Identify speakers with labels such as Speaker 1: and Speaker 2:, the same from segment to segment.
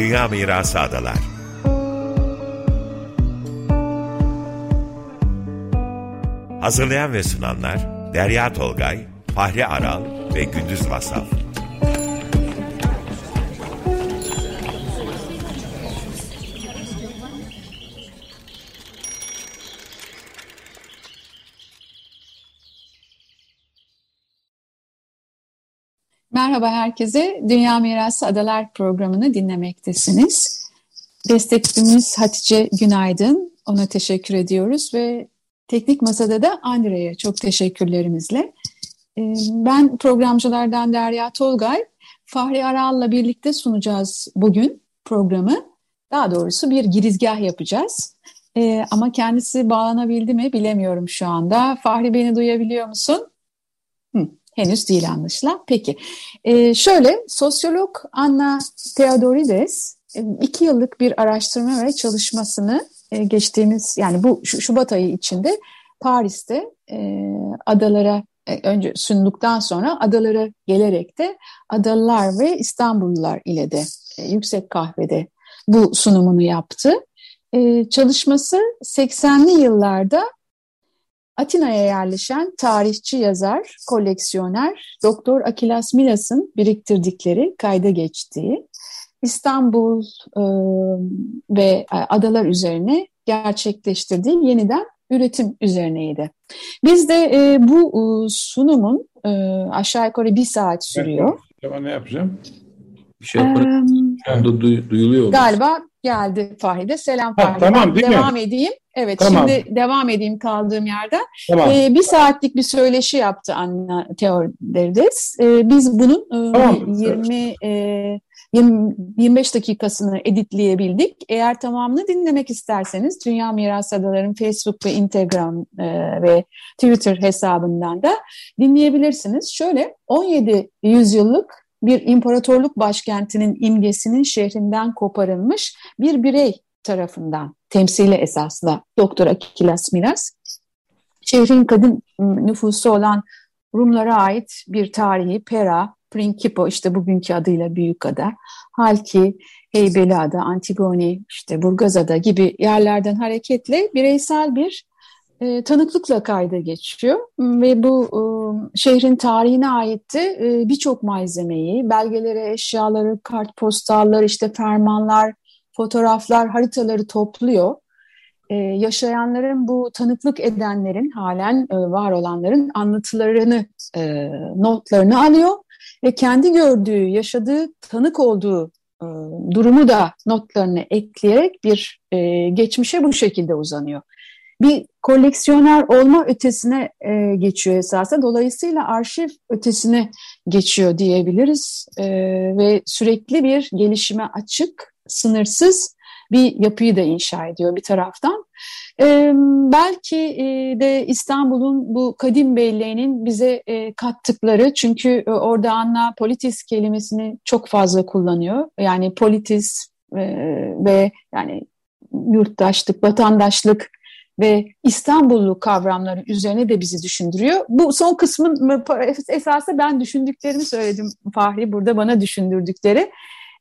Speaker 1: Dünya Mirası Adalar Hazırlayan ve sunanlar Derya Tolgay, Fahri Aral ve Gündüz Vasaf.
Speaker 2: Merhaba herkese. Dünya Mirası Adalar programını dinlemektesiniz. Destekçimiz Hatice Günaydın. Ona teşekkür ediyoruz ve Teknik Masada da Andre'ye çok teşekkürlerimizle. Ee, ben programcılardan Derya Tolgay, Fahri Aral'la birlikte sunacağız bugün programı. Daha doğrusu bir girizgah yapacağız. Ee, ama kendisi bağlanabildi mi bilemiyorum şu anda. Fahri beni duyabiliyor musun? Henüz değil anlaşılan. Peki. Ee, şöyle, sosyolog Anna Theodorides e, iki yıllık bir araştırma ve çalışmasını e, geçtiğimiz yani bu Şubat ayı içinde Paris'te e, adalara önce sunduktan sonra adalara gelerek de adalılar ve İstanbullular ile de yüksek kahvede bu sunumunu yaptı. Çalışması 80'li yıllarda Atina'ya yerleşen tarihçi yazar, koleksiyoner Doktor Akilas Milas'ın biriktirdikleri, kayda geçtiği İstanbul e, ve adalar üzerine gerçekleştirdiği yeniden üretim üzerineydi. Biz de e, bu e, sunumun e, aşağı yukarı bir saat sürüyor.
Speaker 3: Tamam ne yapacağım? Bir şey yaparım. Duy, duyuluyor.
Speaker 2: Galiba geldi Fahide. Selam Fahide. Ha, tamam, değil devam mi? edeyim. Evet tamam. şimdi devam edeyim kaldığım yerden. Tamam. Ee, bir saatlik bir söyleşi yaptı Anna Theodorides. Ee, biz bunun e, tamam. 20 e, 20, 25 dakikasını editleyebildik. Eğer tamamını dinlemek isterseniz Dünya Miras Adaları'nın Facebook ve Instagram e, ve Twitter hesabından da dinleyebilirsiniz. Şöyle 17 yüzyıllık bir imparatorluk başkentinin imgesinin şehrinden koparılmış bir birey tarafından temsili esasla Doktor Akilas Miras, şehrin kadın nüfusu olan Rumlara ait bir tarihi Pera, Principo işte bugünkü adıyla Büyükada, Halki, Heybeliada, Antigoni, işte Burgazada gibi yerlerden hareketle bireysel bir e, tanıklıkla kayda geçiyor. Ve bu e, şehrin tarihine aitti e, birçok malzemeyi, belgeleri, eşyaları, kartpostallar, işte fermanlar, fotoğraflar, haritaları topluyor. Ee, yaşayanların bu tanıklık edenlerin, halen e, var olanların anlatılarını, e, notlarını alıyor ve kendi gördüğü, yaşadığı, tanık olduğu e, durumu da notlarını ekleyerek bir e, geçmişe bu şekilde uzanıyor. Bir koleksiyoner olma ötesine e, geçiyor esasen. Dolayısıyla arşiv ötesine geçiyor diyebiliriz e, ve sürekli bir gelişime açık, sınırsız bir yapıyı da inşa ediyor bir taraftan. Ee, belki e, de İstanbul'un bu kadim belleğinin bize e, kattıkları çünkü e, orada Anna politis kelimesini çok fazla kullanıyor. Yani politis e, ve yani yurttaşlık, vatandaşlık ve İstanbullu kavramları üzerine de bizi düşündürüyor. Bu son kısmın esası ben düşündüklerimi söyledim Fahri burada bana düşündürdükleri.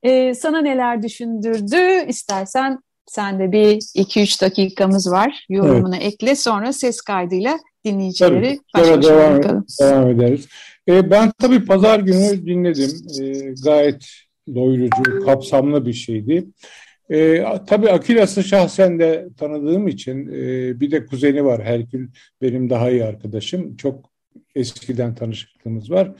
Speaker 2: Ee, sana neler düşündürdü? İstersen sen de bir 2-3 dakikamız var. Yorumunu evet. ekle sonra ses kaydıyla dinleyicileri
Speaker 3: tabii, devam, bakalım. devam ederiz. Ee, ben tabii pazar günü dinledim. Ee, gayet doyurucu, kapsamlı bir şeydi. Ee, tabii Akilas'ı şahsen de tanıdığım için e, bir de kuzeni var Herkül benim daha iyi arkadaşım. Çok eskiden tanışıklığımız var.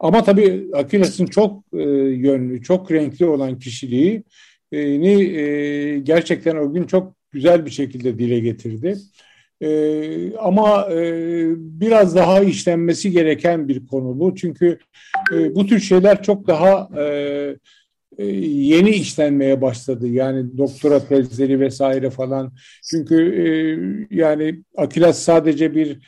Speaker 3: Ama tabii Akilas'ın çok e, yönlü, çok renkli olan kişiliği e, ni e, gerçekten o gün çok güzel bir şekilde dile getirdi. E, ama e, biraz daha işlenmesi gereken bir konu bu. Çünkü e, bu tür şeyler çok daha e, e yeni işlenmeye başladı. Yani doktora tezleri vesaire falan. Çünkü e, yani Akilas sadece bir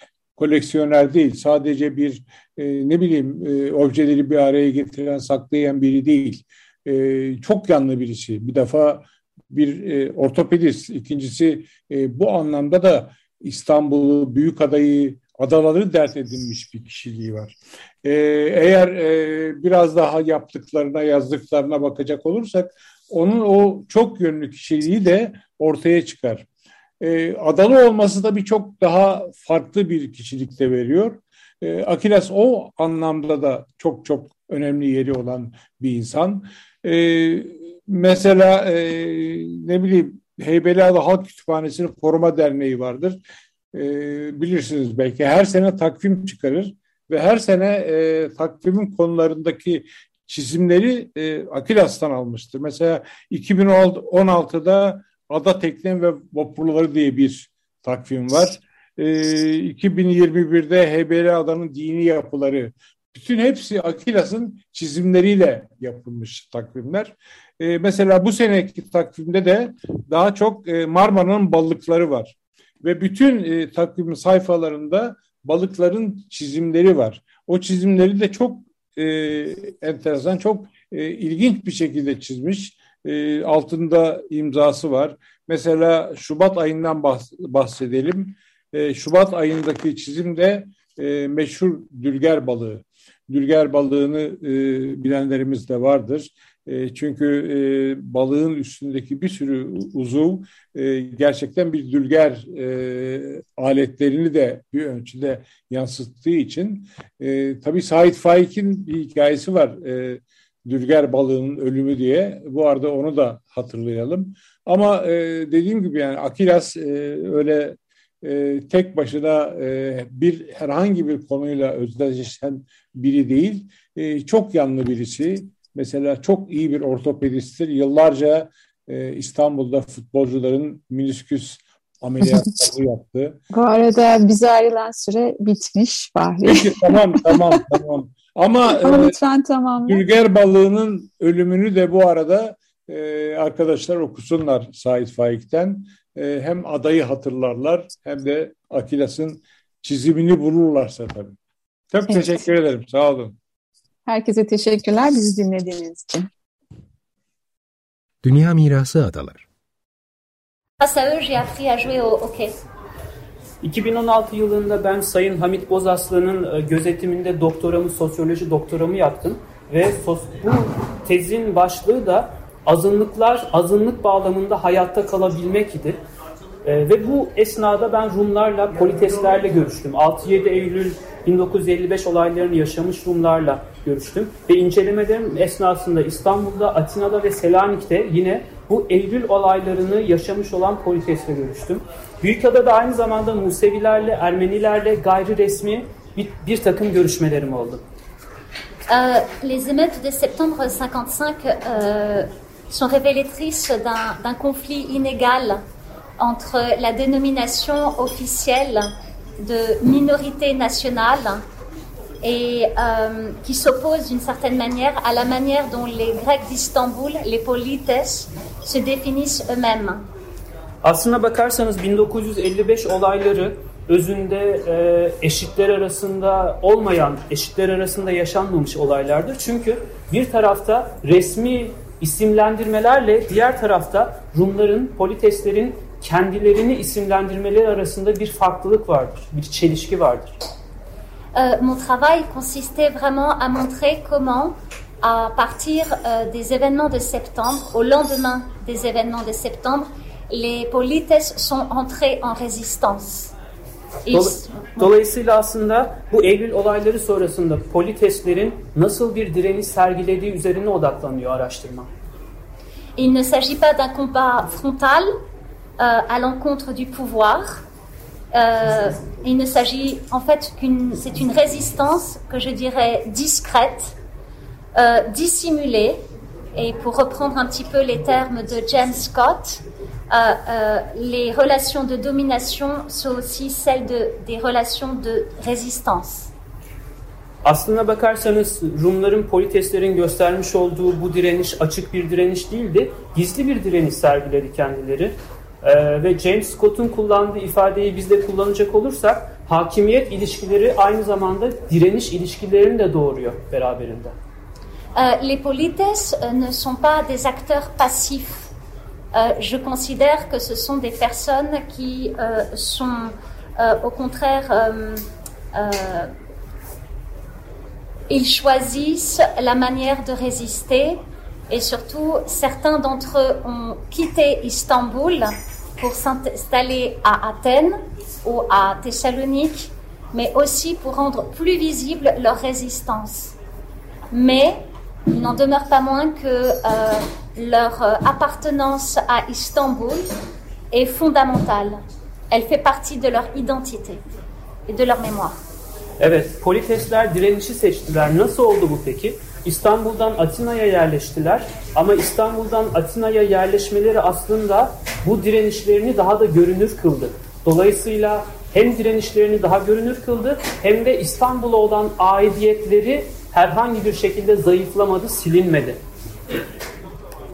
Speaker 3: koleksiyoner değil, sadece bir e, ne bileyim e, objeleri bir araya getiren, saklayan biri değil. E, çok yanlı birisi. Bir defa bir e, ortopedist, ikincisi e, bu anlamda da İstanbul'u, büyük adayı, adaları dert edinmiş bir kişiliği var. Ee, eğer e, biraz daha yaptıklarına, yazdıklarına bakacak olursak onun o çok yönlü kişiliği de ortaya çıkar. E, adalı olması da bir çok daha farklı bir kişilik de veriyor. E, Akilas o anlamda da çok çok önemli yeri olan bir insan. E, mesela e, ne bileyim Heybeliada Halk Kütüphanesi'nin koruma derneği vardır. E, bilirsiniz belki her sene takvim çıkarır ve her sene e, takvimin konularındaki çizimleri e, Akilas'tan almıştır. Mesela 2016'da Ada Teknem ve Vapurları diye bir takvim var. E, 2021'de Heybeli Ada'nın dini yapıları. Bütün hepsi Akilas'ın çizimleriyle yapılmış takvimler. E, mesela bu seneki takvimde de daha çok e, Marmara'nın balıkları var. Ve bütün e, takvimin sayfalarında balıkların çizimleri var. O çizimleri de çok e, enteresan, çok e, ilginç bir şekilde çizmiş. E, altında imzası var. Mesela Şubat ayından bahs bahsedelim. E, Şubat ayındaki çizimde e, meşhur dülger balığı. Dülger balığını e, bilenlerimiz de vardır. E, çünkü e, balığın üstündeki bir sürü uzuv gerçekten bir dülger aletlerini de bir ölçüde yansıttığı için e, tabii Sait Faik'in bir hikayesi var. E, dülger balığının ölümü diye. Bu arada onu da hatırlayalım. Ama e, dediğim gibi yani Akilas e, öyle e, tek başına e, bir herhangi bir konuyla özdeşleşen biri değil. E, çok yanlı birisi. Mesela çok iyi bir ortopedisttir. Yıllarca e, İstanbul'da futbolcuların minisküs ameliyatları yaptı.
Speaker 2: Bu arada bize ayrılan süre bitmiş Fahri.
Speaker 3: Peki tamam tamam tamam. Ama, Ama e, lütfen tamam. Gülger balığının ölümünü de bu arada e, arkadaşlar okusunlar Sait Faik'ten. E, hem adayı hatırlarlar hem de Akilas'ın çizimini bulurlarsa tabii. Çok evet. teşekkür ederim. Sağ olun.
Speaker 2: Herkese teşekkürler bizi dinlediğiniz için.
Speaker 4: Dünya Mirası Adalar
Speaker 5: appris à jouer au.
Speaker 6: 2016 yılında ben Sayın Hamit Bozaslı'nın e, gözetiminde doktoramı, sosyoloji doktoramı yaptım. Ve sos, bu tezin başlığı da azınlıklar azınlık bağlamında hayatta kalabilmek idi. E, ve bu esnada ben Rumlarla, politeslerle görüştüm. 6-7 Eylül 1955 olaylarını yaşamış Rumlarla görüştüm. Ve incelemelerim esnasında İstanbul'da, Atina'da ve Selanik'te yine bu Eylül olaylarını yaşamış olan politesle görüştüm. Büyükada'da aynı zamanda Musevilerle, Ermenilerle gayri resmi bir, bir takım görüşmelerim oldu.
Speaker 5: Euh, les émeutes de septembre 55 euh, sont révélatrices d'un conflit inégal entre la dénomination officielle de minorité nationale et euh, qui s'oppose d'une certaine manière à la manière dont les Grecs d'Istanbul, les polites, se définissent eux-mêmes.
Speaker 6: Aslına bakarsanız 1955 olayları özünde e, eşitler arasında olmayan, eşitler arasında yaşanmamış olaylardır. Çünkü bir tarafta resmi isimlendirmelerle diğer tarafta Rumların, politeslerin kendilerini isimlendirmeleri arasında bir farklılık vardır, bir çelişki vardır.
Speaker 5: Euh, mon travail consistait vraiment à montrer comment, à partir euh, des événements de septembre, au lendemain des événements de septembre, les polites sont entrés en résistance.
Speaker 6: Dolayısıyla aslında bu Eylül olayları sonrasında politeslerin nasıl bir direniş sergilediği üzerine odaklanıyor araştırma.
Speaker 5: Il ne s'agit pas d'un combat frontal euh, à l'encontre du pouvoir, Euh, il ne s'agit en fait qu'une, c'est une résistance que je dirais discrète, euh, dissimulée, et pour reprendre un petit peu les termes de James Scott, euh, euh, les relations de domination sont aussi celles de, des relations de résistance.
Speaker 6: Aslına bakarsanız Rumların politeslerin göstermiş olduğu bu direniş açık bir direniş değildi. Gizli bir direniş sergiledi kendileri.
Speaker 5: Les polites euh, ne sont pas des acteurs passifs. Je considère que ce sont des personnes qui euh, sont euh, au contraire, ils choisissent la manière de résister Et surtout, certains d'entre eux ont quitté Istanbul pour s'installer à Athènes ou à Thessalonique, mais aussi pour rendre plus visible leur résistance. Mais il n'en demeure pas moins que euh, leur euh, appartenance à Istanbul est fondamentale. Elle fait partie de leur identité et de leur mémoire.
Speaker 6: Evet, direnişi seçtiler. Nasıl oldu bu peki? İstanbul'dan Atina'ya yerleştiler ama İstanbul'dan Atina'ya yerleşmeleri aslında bu direnişlerini daha da görünür kıldı. Dolayısıyla hem direnişlerini daha görünür kıldı hem de İstanbul'a olan aidiyetleri herhangi bir şekilde zayıflamadı, silinmedi.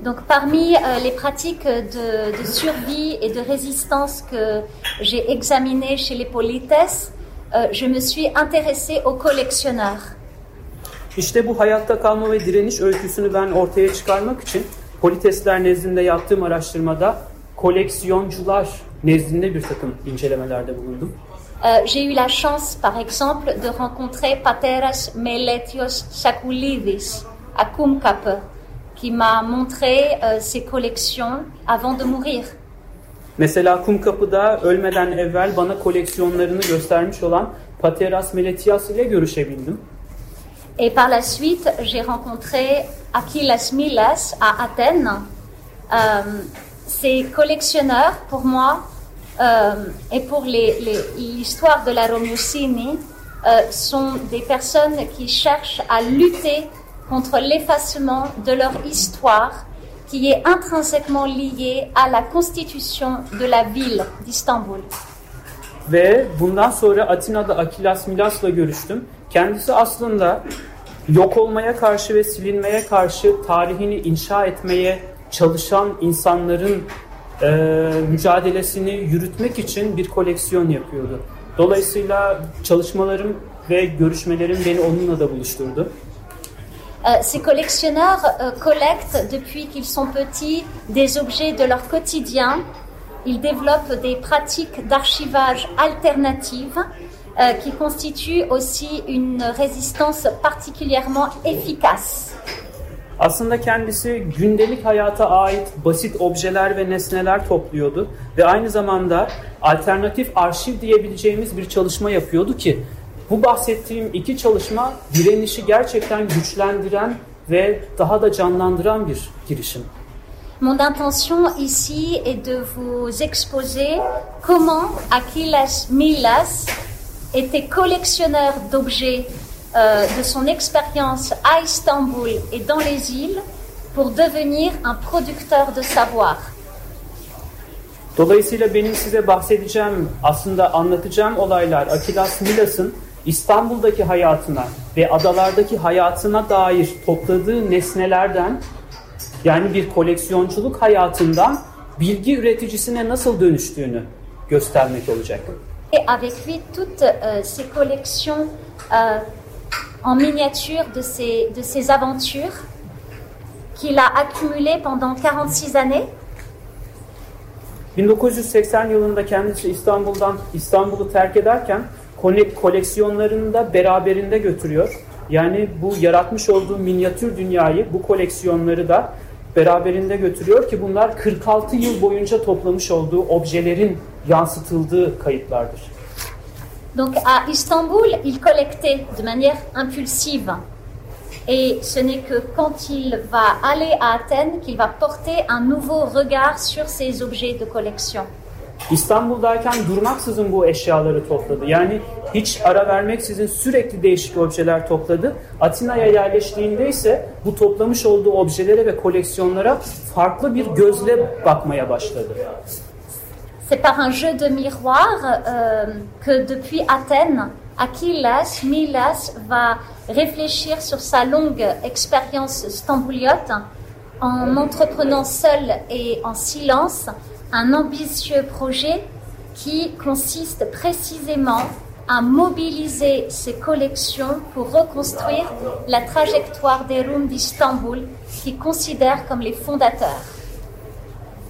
Speaker 5: Donc parmi euh, les pratiques de, de, survie et de résistance que j'ai examinées chez les polites, euh, je me suis intéressée aux collectionneurs.
Speaker 6: İşte bu hayatta kalma ve direniş öyküsünü ben ortaya çıkarmak için politesler nezdinde yaptığım araştırmada koleksiyoncular nezdinde bir takım incelemelerde bulundum.
Speaker 5: Euh, j'ai eu la chance, par exemple, de rencontrer Pateras Meletios Sakoulidis à Kumkapı, qui m'a montré euh, ses collections avant de mourir.
Speaker 6: Mesela Kumkapı'da ölmeden evvel bana koleksiyonlarını göstermiş olan Pateras Meletias ile görüşebildim.
Speaker 5: Et par la suite, j'ai rencontré Achilles Milas à Athènes. Euh, ces collectionneurs, pour moi, euh, et pour l'histoire de la Romucini, euh, sont des personnes qui cherchent à lutter contre l'effacement de leur histoire qui est intrinsèquement liée à la constitution de la ville d'Istanbul.
Speaker 6: Ve bundan sonra Atina'da Akilas Milas'la görüştüm. Kendisi aslında yok olmaya karşı ve silinmeye karşı tarihini inşa etmeye çalışan insanların e, mücadelesini yürütmek için bir koleksiyon yapıyordu. Dolayısıyla çalışmalarım ve görüşmelerim beni onunla da buluşturdu.
Speaker 5: Euh, ces collectionneurs euh, collectent depuis qu'ils sont petits des objets de leur quotidien. Ils développent des pratiques d'archivage alternatives euh, qui constituent aussi une résistance particulièrement efficace.
Speaker 6: Aslında kendisi gündelik hayata ait basit objeler ve nesneler topluyordu ve aynı zamanda alternatif arşiv diyebileceğimiz bir çalışma yapıyordu ki bu bahsettiğim iki çalışma direnişi gerçekten güçlendiren ve daha da canlandıran bir girişim.
Speaker 5: Mon intention ici est de vous exposer comment Achilles Milas était collectionneur d'objets euh, de son expérience à Istanbul et dans les îles pour devenir un producteur de savoir.
Speaker 6: Dolayısıyla benim size bahsedeceğim, aslında anlatacağım olaylar Akilas Milas'ın İstanbul'daki hayatına ve adalardaki hayatına dair topladığı nesnelerden yani bir koleksiyonculuk hayatından bilgi üreticisine nasıl dönüştüğünü göstermek olacak.
Speaker 5: Et avec lui toutes euh, ces collections euh, en miniature de ses, de ses aventures qu'il a accumulées pendant 46 années.
Speaker 6: 1980 yılında kendisi İstanbul'dan İstanbul'u terk ederken koleksiyonlarını da beraberinde götürüyor. Yani bu yaratmış olduğu minyatür dünyayı, bu koleksiyonları da beraberinde götürüyor ki bunlar 46 yıl boyunca toplamış olduğu objelerin yansıtıldığı kayıtlardır.
Speaker 5: Donc à Istanbul, il collectait de manière impulsive. Et ce n'est que quand il va aller à Athènes qu'il va porter un nouveau regard sur ces objets de collection.
Speaker 6: İstanbul'dayken durmaksızın bu eşyaları topladı. Yani hiç ara vermeksizin sürekli değişik objeler topladı. Atina'ya yerleştiğinde ise bu toplamış olduğu objelere ve koleksiyonlara farklı bir gözle bakmaya başladı.
Speaker 5: C'est par un jeu de miroir euh, que depuis Athènes, Achilles Milas va réfléchir sur sa longue expérience stambouliote en entreprenant seul et en silence un ambitieux projet qui consiste précisément à mobiliser ses collections pour reconstruire la trajectoire des Rum d'Istanbul qu'il considère comme les fondateurs.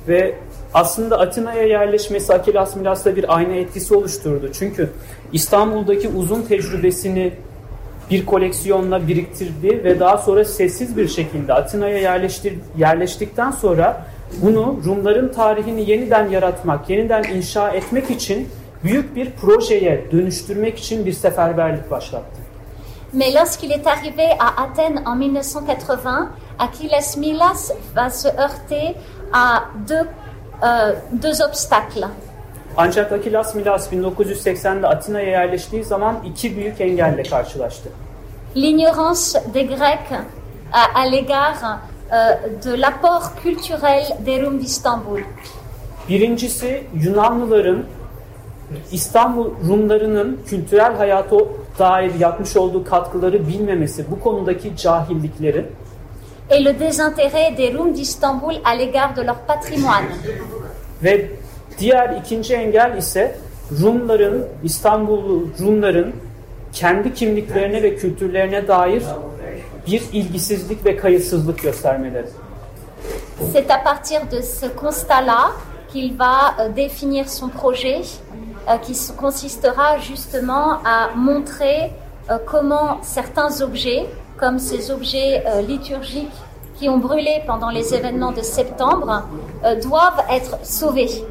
Speaker 6: Ve aslında Atina'ya yerleşmesi Akilas Milas'ta bir ayna etkisi oluşturdu. Çünkü İstanbul'daki uzun tecrübesini bir koleksiyonla biriktirdi ve daha sonra sessiz bir şekilde Atina'ya yerleştir, yerleştikten sonra bunu Rumların tarihini yeniden yaratmak, yeniden inşa etmek için büyük bir projeye dönüştürmek için bir seferberlik başlattı.
Speaker 5: Mais lorsqu'il est arrivé à Athènes en 1980, Achilles Milas va se heurter à deux, euh, deux obstacles.
Speaker 6: Ancak Achilles Milas 1980'de Atina'ya yerleştiği zaman iki büyük engelle karşılaştı.
Speaker 5: L'ignorance des Grecs à, à l'égard de l'apport culturel des Roms d'Istanbul.
Speaker 6: Birincisi Yunanlıların İstanbul Rumlarının kültürel hayata dair yapmış olduğu katkıları bilmemesi, bu konudaki cahillikleri
Speaker 5: et le désintérêt des Roms d'Istanbul à l'égard de leur patrimoine.
Speaker 6: Ve diğer ikinci engel ise Rumların, İstanbul Rumların kendi kimliklerine ve kültürlerine dair bir ilgisizlik ve kayıtsızlık göstermeleri.
Speaker 5: C'est à partir de ce constat-là qu'il va euh, définir son projet euh, qui consistera justement à montrer euh, comment certains objets, comme ces objets liturgiques qui ont brûlé pendant les événements de septembre, doivent être sauvés.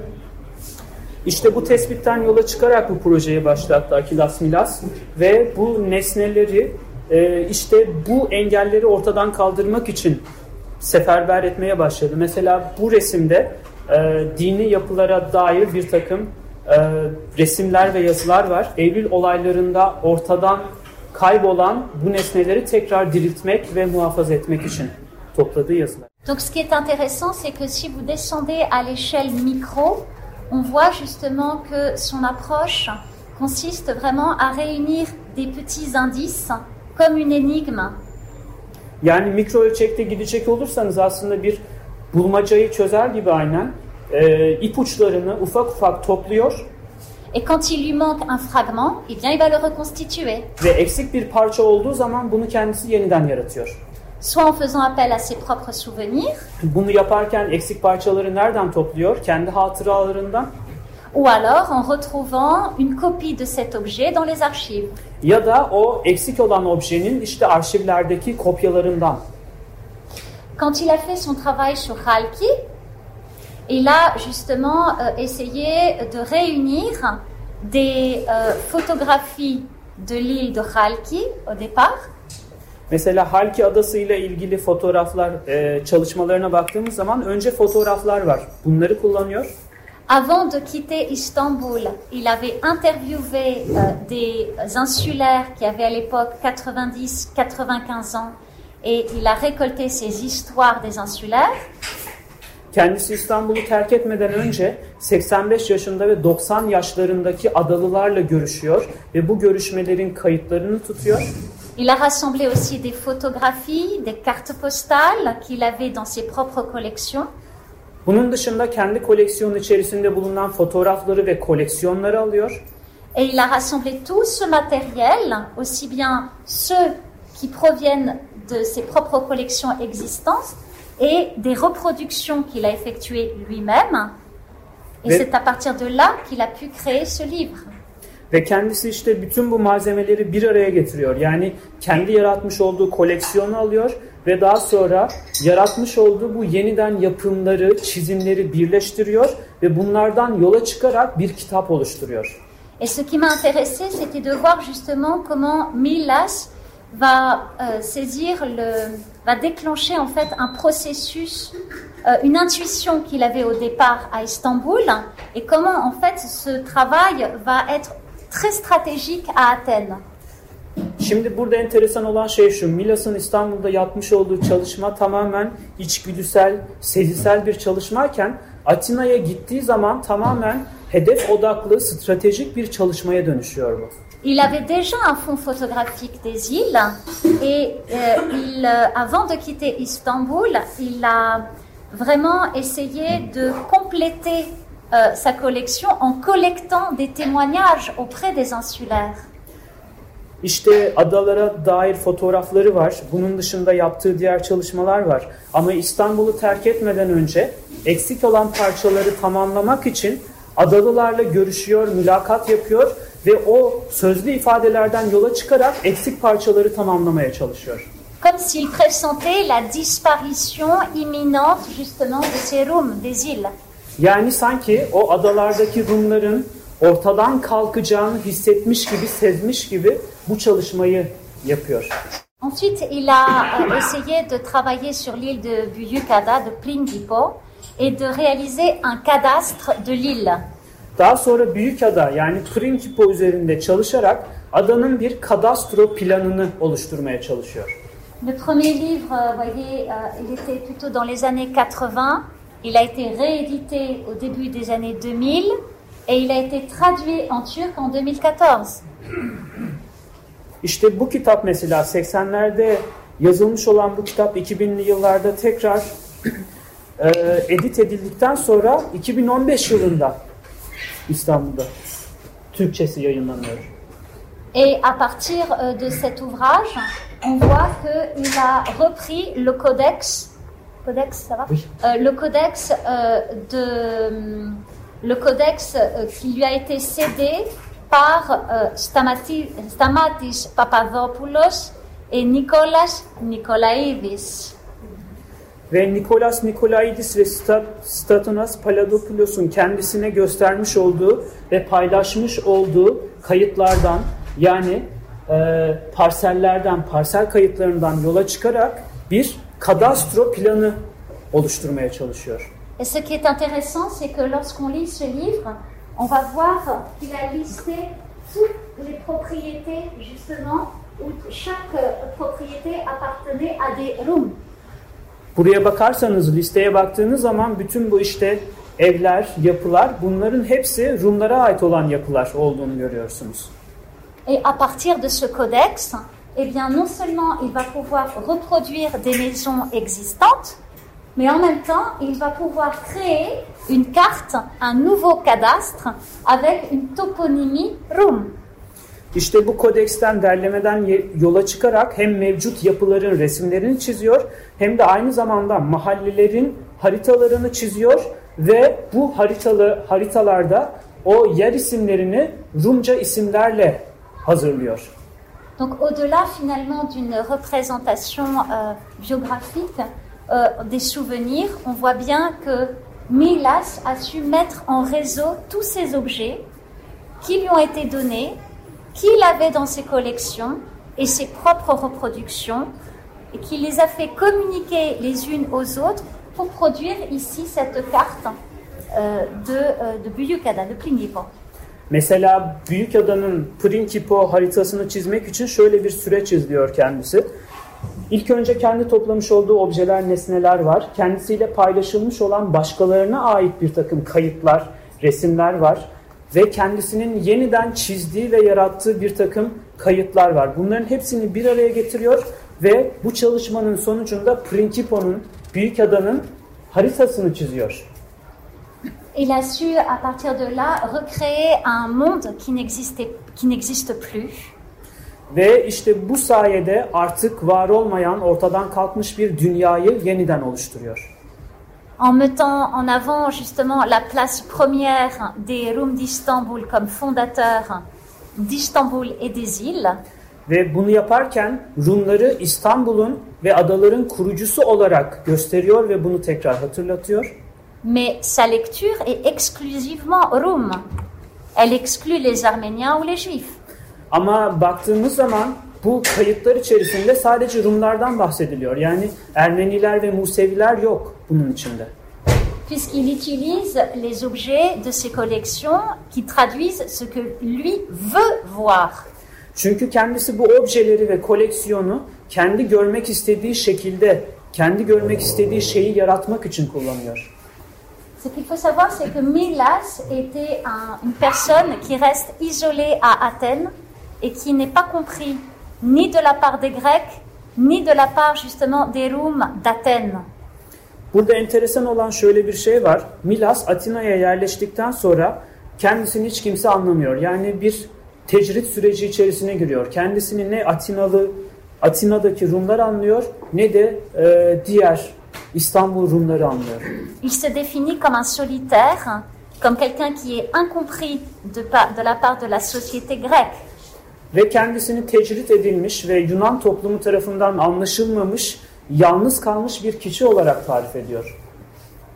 Speaker 6: İşte bu tespitten yola çıkarak bu projeyi başlattı Akilas Milas ve bu nesneleri e, işte bu engelleri ortadan kaldırmak için seferber etmeye başladı. Mesela bu resimde e, dini yapılara dair bir takım e, resimler ve yazılar var. Eylül olaylarında ortadan kaybolan bu nesneleri tekrar diriltmek ve muhafaza etmek için topladığı yazılar.
Speaker 5: Donc ce qui est intéressant, c'est que si vous descendez à l'échelle micro, on voit justement que son approche consiste vraiment à réunir des petits indices comme une énigme.
Speaker 6: Yani mikro ölçekte gidecek olursanız aslında bir bulmacayı çözer gibi aynen e, ipuçlarını ufak ufak topluyor.
Speaker 5: Et quand il lui manque un fragment, eh bien il va le reconstituer.
Speaker 6: Ve eksik bir parça olduğu zaman bunu kendisi yeniden yaratıyor.
Speaker 5: Soit en faisant appel à ses propres souvenirs.
Speaker 6: Bunu yaparken eksik parçaları nereden topluyor? Kendi hatıralarından.
Speaker 5: Ou alors en retrouvant une copie de cet objet dans les archives.
Speaker 6: Ya da o eksik olan objenin işte arşivlerdeki kopyalarından.
Speaker 5: Quand il a fait son travail sur Halki, il a justement euh, essayé de réunir des euh, photographies de l'île de Halki au départ.
Speaker 6: Mesela Halki Adası ile ilgili fotoğraflar e, çalışmalarına baktığımız zaman önce fotoğraflar var. Bunları kullanıyor.
Speaker 5: Avant de quitter Istanbul, il avait interviewé euh, des insulaires qui avaient à l'époque 90-95 ans et il a récolté ces histoires des insulaires.
Speaker 6: Kendisi İstanbul'u terk etmeden önce 85 yaşında ve 90 yaşlarındaki adalılarla görüşüyor ve bu görüşmelerin kayıtlarını tutuyor.
Speaker 5: Il a rassemblé aussi des photographies, des cartes postales qu'il avait dans ses propres collections.
Speaker 6: Bunun dışında kendi koleksiyonu içerisinde bulunan fotoğrafları ve koleksiyonları alıyor.
Speaker 5: Et il a rassemblé tout ce matériel, aussi bien ceux qui proviennent de ses propres collections existantes et des reproductions qu'il a effectuées lui-même. Et c'est à partir de là qu'il a pu créer ce livre.
Speaker 6: Ve kendisi işte bütün bu malzemeleri bir araya getiriyor. Yani kendi yaratmış olduğu koleksiyonu alıyor ve daha sonra yaratmış olduğu bu yeniden yapımları, çizimleri birleştiriyor ve bunlardan yola çıkarak bir kitap oluşturuyor.
Speaker 5: Et ce qui m'a intéressé, c'était de voir justement comment Milas va euh, saisir le, va déclencher en fait un processus, euh, une intuition qu'il avait au départ à Istanbul, et comment en fait ce travail va être très stratégique à Athènes.
Speaker 6: Şimdi burada enteresan olan şey şu. Milas'ın İstanbul'da yapmış olduğu çalışma tamamen içgüdüsel, sezisel bir çalışmayken Atina'ya gittiği zaman tamamen hedef odaklı, stratejik bir çalışmaya dönüşüyor bu.
Speaker 5: Il avait déjà un fond photographique des îles et euh, il, euh, avant de quitter Istanbul, il a vraiment essayé de compléter euh, sa collection en collectant des témoignages auprès des insulaires.
Speaker 6: İşte adalara dair fotoğrafları var. Bunun dışında yaptığı diğer çalışmalar var. Ama İstanbul'u terk etmeden önce eksik olan parçaları tamamlamak için adalılarla görüşüyor, mülakat yapıyor ve o sözlü ifadelerden yola çıkarak eksik parçaları tamamlamaya çalışıyor.
Speaker 5: Comme s'il pressentait la disparition imminente justement de ces Roms, des îles.
Speaker 6: Yani sanki o adalardaki Rumların ortadan kalkacağını hissetmiş gibi, sezmiş gibi bu çalışmayı yapıyor.
Speaker 5: Ensuite, il a euh, essayé de travailler sur l'île de Buyukada, de Plingipo, et de réaliser un cadastre de l'île.
Speaker 6: Daha sonra Büyükada yani Prinkipo üzerinde çalışarak adanın bir kadastro planını oluşturmaya çalışıyor.
Speaker 5: Le premier livre, vous voyez, euh, il était plutôt dans les années 80. Il a été réédité au début des années 2000 et il a été traduit en turc en 2014.
Speaker 6: İşte bu kitap mesela 80'lerde yazılmış olan bu kitap 2000'li yıllarda tekrar e, edit edildikten sonra 2015 yılında İstanbul'da Türkçesi yayınlanıyor.
Speaker 5: Et à partir euh, de cet ouvrage, on voit qu'il a repris le codex, codex, ça va
Speaker 6: oui.
Speaker 5: euh, Le codex euh, de le codex euh, qui lui a été cédé par Stamatis Papadopoulos et Nicolas Nikolaidis.
Speaker 6: Ve Nikolas Nikolaidis ve Statonas Paladopoulos'un kendisine göstermiş olduğu ve paylaşmış olduğu kayıtlardan yani e, parsellerden, parsel kayıtlarından yola çıkarak bir kadastro planı oluşturmaya çalışıyor.
Speaker 5: Et ce qui est intéressant, c'est que lorsqu'on lit ce livre, on va voir qu'il a listé toutes les propriétés, justement, où chaque propriété appartenait à des rooms.
Speaker 6: Buraya bakarsanız, listeye baktığınız zaman bütün bu işte evler, yapılar, bunların hepsi Rumlara ait olan yapılar olduğunu görüyorsunuz.
Speaker 5: Et à partir de ce codex, eh bien, non seulement il va pouvoir reproduire des maisons existantes, mais en même temps, il va pouvoir créer une carte, un nouveau cadastre avec une toponymie Rum.
Speaker 6: İşte bu kodeksten derlemeden yola çıkarak hem mevcut yapıların resimlerini çiziyor hem de aynı zamanda mahallelerin haritalarını çiziyor ve bu haritalı haritalarda o yer isimlerini Rumca isimlerle hazırlıyor.
Speaker 5: Donc au-delà finalement d'une représentation euh, biographique euh, des souvenirs, on voit bien que Milas a su mettre en réseau tous ces objets qui lui ont été donnés, qu'il avait dans ses collections et ses propres reproductions, et qui les a fait communiquer les unes aux autres pour produire ici cette carte euh, de, euh, de Buyukada, de Plinipo.
Speaker 6: Mesela haritasını çizmek için şöyle bir süreç izliyor kendisi. İlk önce kendi toplamış olduğu objeler, nesneler var. Kendisiyle paylaşılmış olan başkalarına ait bir takım kayıtlar, resimler var. Ve kendisinin yeniden çizdiği ve yarattığı bir takım kayıtlar var. Bunların hepsini bir araya getiriyor ve bu çalışmanın sonucunda Principo'nun, Büyük Adanın haritasını çiziyor.
Speaker 5: Il a su à partir de là recréer un monde qui n'existe plus.
Speaker 6: Ve işte bu sayede artık var olmayan, ortadan kalkmış bir dünyayı yeniden oluşturuyor.
Speaker 5: En mettant en avant justement la place première des Rum d'Istanbul comme fondateur d'Istanbul et des îles.
Speaker 6: Ve bunu yaparken Rumları İstanbul'un ve adaların kurucusu olarak gösteriyor ve bunu tekrar hatırlatıyor.
Speaker 5: mais sa lecture est exclusivement Rum. Elle exclut les Arméniens ou les Juifs.
Speaker 6: Ama baktığımız zaman bu kayıtlar içerisinde sadece Rumlardan bahsediliyor. Yani Ermeniler ve Museviler yok bunun içinde.
Speaker 5: Puisqu'il utilise les objets de ses collections qui traduisent ce que lui veut voir.
Speaker 6: Çünkü kendisi bu objeleri ve koleksiyonu kendi görmek istediği şekilde, kendi görmek istediği şeyi yaratmak için kullanıyor.
Speaker 5: Ce qu'il faut savoir, c'est que Milas était un, une personne qui reste isolée à Athènes et qui n'est pas compris ni de la part des Grecs, ni de la part justement des Roms d'Athènes.
Speaker 6: Burada enteresan olan şöyle bir şey var. Milas Atina'ya yerleştikten sonra kendisini hiç kimse anlamıyor. Yani bir tecrit süreci içerisine giriyor. Kendisini ne Atinalı, Atina'daki Rumlar anlıyor ne de e, diğer İstanbul Rumları anlıyor.
Speaker 5: Il se définit comme un solitaire comme quelqu'un qui est incompris de, de la part de la société grecque.
Speaker 6: Ve kendisini tecrit edilmiş ve Yunan toplumu tarafından anlaşılmamış, yalnız kalmış bir kişi olarak tarif ediyor.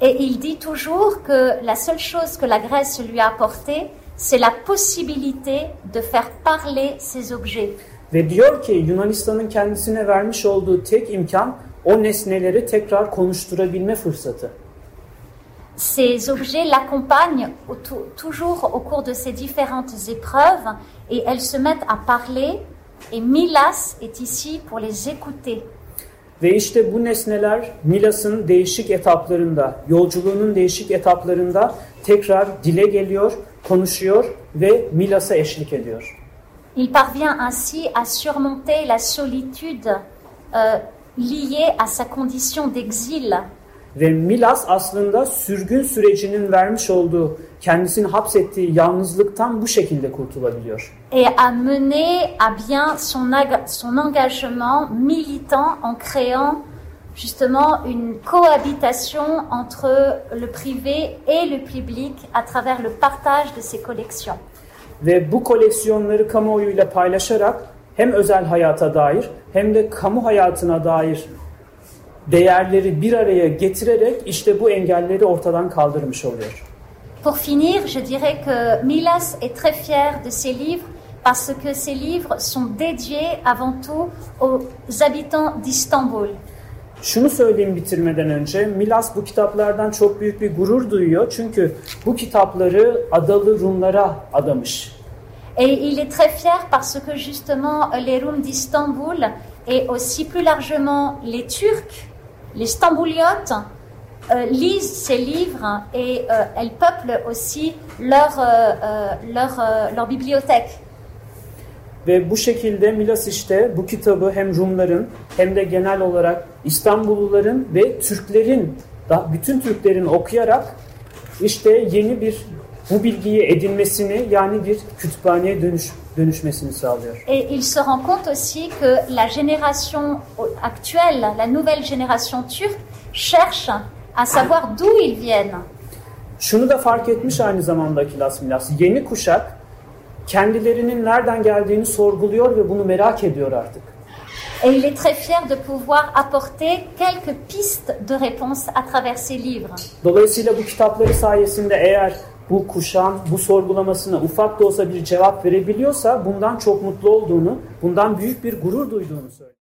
Speaker 5: Et il dit toujours que la seule chose que la Grèce lui a apportée, c'est la possibilité de faire parler ces objets.
Speaker 6: Ve diyor ki Yunanistan'ın kendisine vermiş olduğu tek imkan o nesneleri tekrar konuşturabilme fırsatı.
Speaker 5: Ces objets l'accompagnent toujours au cours de ces différentes épreuves et elles se mettent à parler et Milas est ici pour les écouter.
Speaker 6: Ve işte bu nesneler Milas'ın değişik etaplarında, yolculuğunun değişik etaplarında tekrar dile geliyor, konuşuyor ve Milas'a eşlik ediyor.
Speaker 5: Il parvient ainsi à surmonter la solitude euh, liée à sa condition d'exil.
Speaker 6: Ve Milas aslında sürgün sürecinin vermiş olduğu, kendisini hapsettiği yalnızlıktan bu şekilde kurtulabiliyor.
Speaker 5: Et a mené à bien son, son engagement militant en créant justement une cohabitation entre le privé et le public à travers le partage de ses collections.
Speaker 6: Ve bu koleksiyonları kamuoyuyla paylaşarak hem özel hayata dair hem de kamu hayatına dair değerleri bir araya getirerek işte bu engelleri ortadan kaldırmış oluyor.
Speaker 5: Pour finir, je dirais que Milas est très fier de ses livres parce que ces livres sont dédiés avant tout aux habitants d'Istanbul.
Speaker 6: Şunu söyleyeyim bitirmeden önce, Milas bu kitaplardan çok büyük bir gurur duyuyor çünkü bu kitapları adalı Rumlara adamış.
Speaker 5: Et il est très fier parce que justement les Roms d'Istanbul et aussi plus largement les Turcs les Stambouliotes euh, lisent ces livres et euh, elles peuplent aussi leur, euh, euh leur, euh, leur bibliothèque.
Speaker 6: Ve bu şekilde Milas işte bu kitabı hem Rumların hem de genel olarak İstanbulluların ve Türklerin, bütün Türklerin okuyarak işte yeni bir bu bilgiyi edinmesini yani bir kütüphaneye dönüş, dönüşmesini sağlıyor.
Speaker 5: Et il se rend compte aussi que la génération actuelle, la nouvelle génération turque cherche à savoir d'où ils viennent.
Speaker 6: Şunu da fark etmiş aynı zamanda Kilas Milas. Yeni kuşak kendilerinin nereden geldiğini sorguluyor ve bunu merak ediyor artık.
Speaker 5: Et il est très fier de pouvoir apporter quelques pistes de réponse à travers ces livres.
Speaker 6: Dolayısıyla bu kitapları sayesinde eğer bu kuşağın bu sorgulamasına ufak da olsa bir cevap verebiliyorsa bundan çok mutlu olduğunu, bundan büyük bir gurur duyduğunu söylüyor.